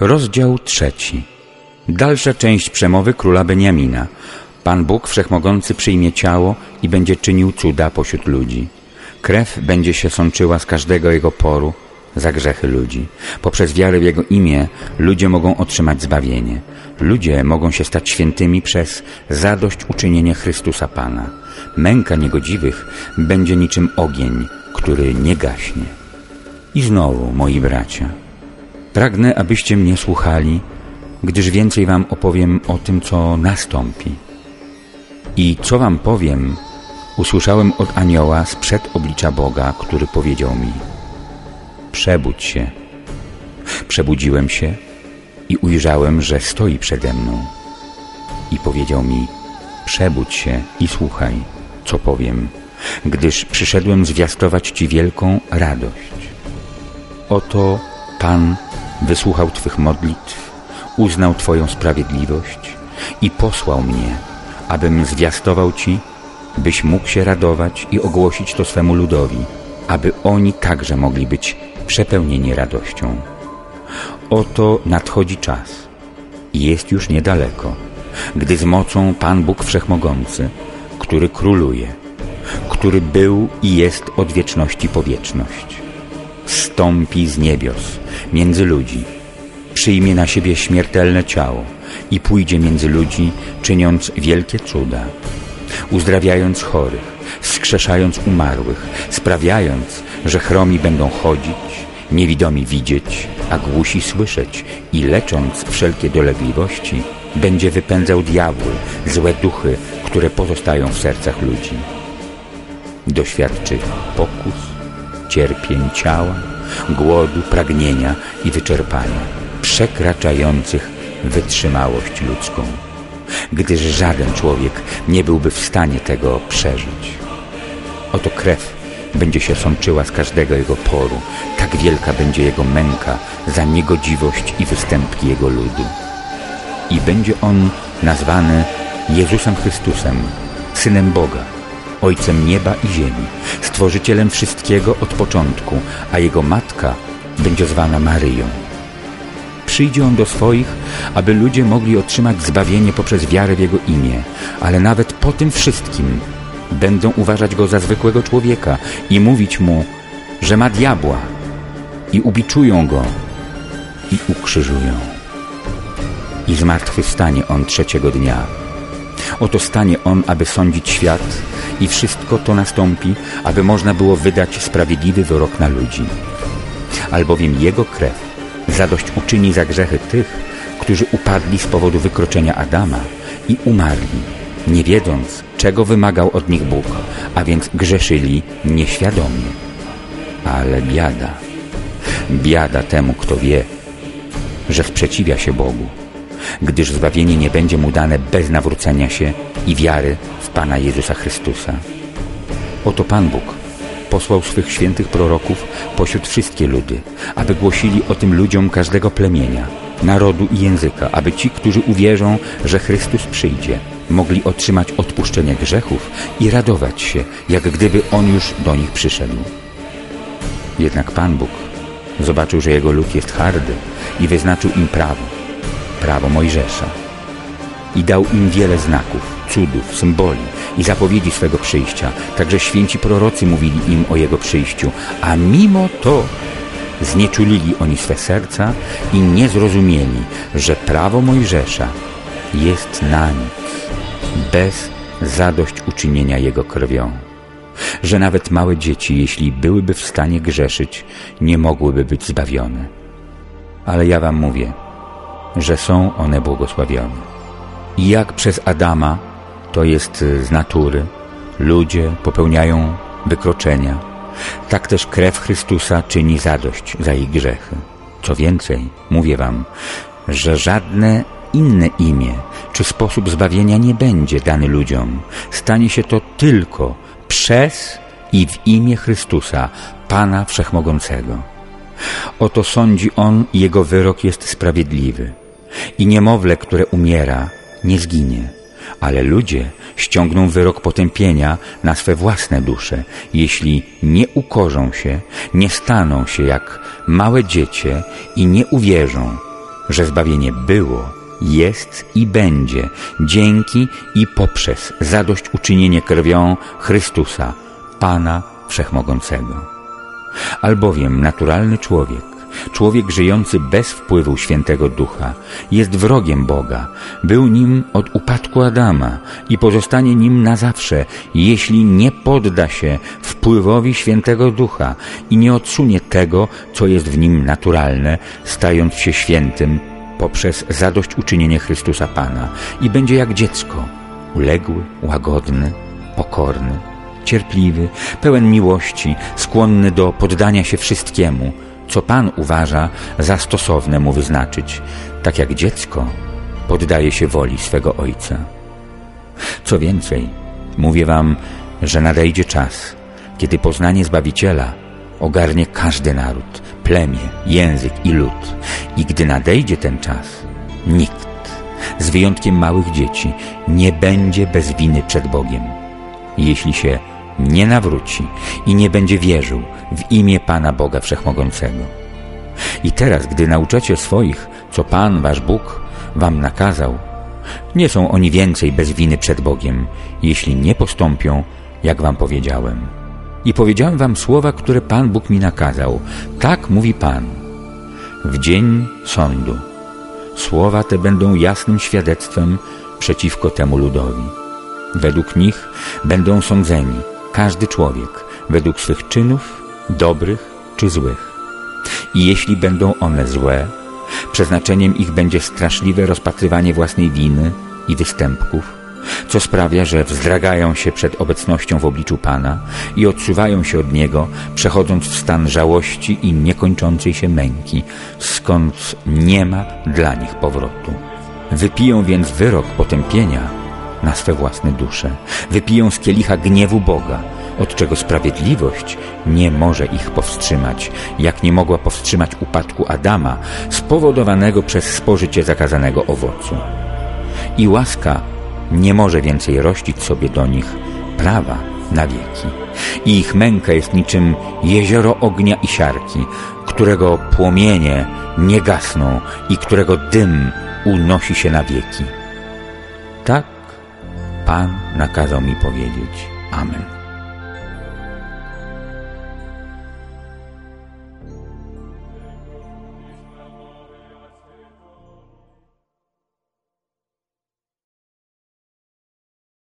Rozdział trzeci. Dalsza część przemowy króla Beniamina. Pan Bóg Wszechmogący przyjmie ciało i będzie czynił cuda pośród ludzi. Krew będzie się sączyła z każdego jego poru za grzechy ludzi. Poprzez wiarę w Jego imię ludzie mogą otrzymać zbawienie. Ludzie mogą się stać świętymi przez zadośćuczynienie Chrystusa Pana. Męka niegodziwych będzie niczym ogień, który nie gaśnie. I znowu, moi bracia, pragnę, abyście mnie słuchali, gdyż więcej wam opowiem o tym, co nastąpi. I co wam powiem, usłyszałem od anioła sprzed oblicza Boga, który powiedział mi Przebudź się. Przebudziłem się i ujrzałem, że stoi przede mną. I powiedział mi Przebudź się i słuchaj, co powiem, gdyż przyszedłem zwiastować Ci wielką radość. Oto Pan wysłuchał Twych modlitw, uznał Twoją sprawiedliwość i posłał mnie, abym zwiastował Ci, byś mógł się radować i ogłosić to swemu ludowi, aby oni także mogli być przepełnieni radością. Oto nadchodzi czas i jest już niedaleko, gdy z mocą Pan Bóg Wszechmogący, który króluje, który był i jest od wieczności po wieczność, stąpi z niebios między ludzi, przyjmie na siebie śmiertelne ciało i pójdzie między ludzi, czyniąc wielkie cuda, uzdrawiając chorych, wskrzeszając umarłych, sprawiając, że chromi będą chodzić, niewidomi widzieć, a głusi słyszeć i lecząc wszelkie dolegliwości, będzie wypędzał diabły, złe duchy, które pozostają w sercach ludzi. Doświadczy pokus, cierpień ciała, głodu, pragnienia i wyczerpania, przekraczających wytrzymałość ludzką, gdyż żaden człowiek nie byłby w stanie tego przeżyć. Oto krew będzie się sączyła z każdego jego poru, tak wielka będzie jego męka za niegodziwość i występki jego ludu. I będzie on nazwany Jezusem Chrystusem, Synem Boga, Ojcem nieba i ziemi, Stworzycielem wszystkiego od początku, a jego matka będzie zwana Maryją. Przyjdzie on do swoich, aby ludzie mogli otrzymać zbawienie poprzez wiarę w jego imię, ale nawet po tym wszystkim będą uważać go za zwykłego człowieka i mówić mu, że ma diabła i ubiczują go i ukrzyżują. I zmartwychwstanie on trzeciego dnia. Oto stanie on, aby sądzić świat i wszystko to nastąpi, aby można było wydać sprawiedliwy wyrok na ludzi. Albowiem jego krew zadość uczyni za grzechy tych, którzy upadli z powodu wykroczenia Adama i umarli nie wiedząc, czego wymagał od nich Bóg, a więc grzeszyli nieświadomie. Ale biada, biada temu, kto wie, że sprzeciwia się Bogu, gdyż zbawienie nie będzie mu dane bez nawrócenia się i wiary w Pana Jezusa Chrystusa. Oto Pan Bóg posłał swych świętych proroków pośród wszystkie ludy, aby głosili o tym ludziom każdego plemienia, narodu i języka, aby ci, którzy uwierzą, że Chrystus przyjdzie, mogli otrzymać odpuszczenie grzechów i radować się, jak gdyby On już do nich przyszedł. Jednak Pan Bóg zobaczył, że Jego lud jest hardy i wyznaczył im prawo, prawo Mojżesza. I dał im wiele znaków, cudów, symboli i zapowiedzi swego przyjścia. Także święci prorocy mówili im o Jego przyjściu, a mimo to znieczulili oni swe serca i nie zrozumieli, że prawo Mojżesza jest na nic bez zadośćuczynienia Jego krwią. Że nawet małe dzieci, jeśli byłyby w stanie grzeszyć, nie mogłyby być zbawione. Ale ja wam mówię, że są one błogosławione. I jak przez Adama, to jest z natury, ludzie popełniają wykroczenia, tak też krew Chrystusa czyni zadość za ich grzechy. Co więcej, mówię wam, że żadne inne imię czy sposób zbawienia nie będzie dany ludziom. Stanie się to tylko przez i w imię Chrystusa, Pana Wszechmogącego. Oto sądzi On i Jego wyrok jest sprawiedliwy. I niemowlę, które umiera, nie zginie, ale ludzie ściągną wyrok potępienia na swe własne dusze, jeśli nie ukorzą się, nie staną się jak małe dziecię i nie uwierzą, że zbawienie było, jest i będzie dzięki i poprzez zadośćuczynienie krwią Chrystusa, Pana Wszechmogącego. Albowiem naturalny człowiek, człowiek żyjący bez wpływu świętego ducha, jest wrogiem Boga, był nim od upadku Adama i pozostanie nim na zawsze, jeśli nie podda się wpływowi świętego ducha i nie odsunie tego, co jest w nim naturalne, stając się świętym poprzez zadośćuczynienie Chrystusa Pana i będzie jak dziecko, uległy, łagodny, pokorny, cierpliwy, pełen miłości, skłonny do poddania się wszystkiemu, co Pan uważa za stosowne mu wyznaczyć, tak jak dziecko poddaje się woli swego Ojca. Co więcej, mówię Wam, że nadejdzie czas, kiedy poznanie Zbawiciela ogarnie każdy naród, plemię, język i lud. I gdy nadejdzie ten czas, nikt, z wyjątkiem małych dzieci, nie będzie bez winy przed Bogiem. Jeśli się nie nawróci i nie będzie wierzył w imię Pana Boga Wszechmogącego. I teraz, gdy nauczacie swoich, co Pan, Wasz Bóg, Wam nakazał, nie są oni więcej bez winy przed Bogiem, jeśli nie postąpią, jak Wam powiedziałem. I powiedziałem Wam słowa, które Pan Bóg mi nakazał. Tak mówi Pan. W dzień sądu słowa te będą jasnym świadectwem przeciwko temu ludowi. Według nich będą sądzeni każdy człowiek według swych czynów, dobrych czy złych. I jeśli będą one złe, przeznaczeniem ich będzie straszliwe rozpatrywanie własnej winy i występków, co sprawia, że wzdragają się przed obecnością w obliczu Pana i odsuwają się od Niego, przechodząc w stan żałości i niekończącej się męki, skąd nie ma dla nich powrotu. Wypiją więc wyrok potępienia na swe własne dusze. Wypiją z kielicha gniewu Boga, od czego sprawiedliwość nie może ich powstrzymać, jak nie mogła powstrzymać upadku Adama spowodowanego przez spożycie zakazanego owocu. I łaska nie może więcej rościć sobie do nich prawa na wieki. I ich męka jest niczym jezioro ognia i siarki, którego płomienie nie gasną i którego dym unosi się na wieki. Tak Pan nakazał mi powiedzieć Amen.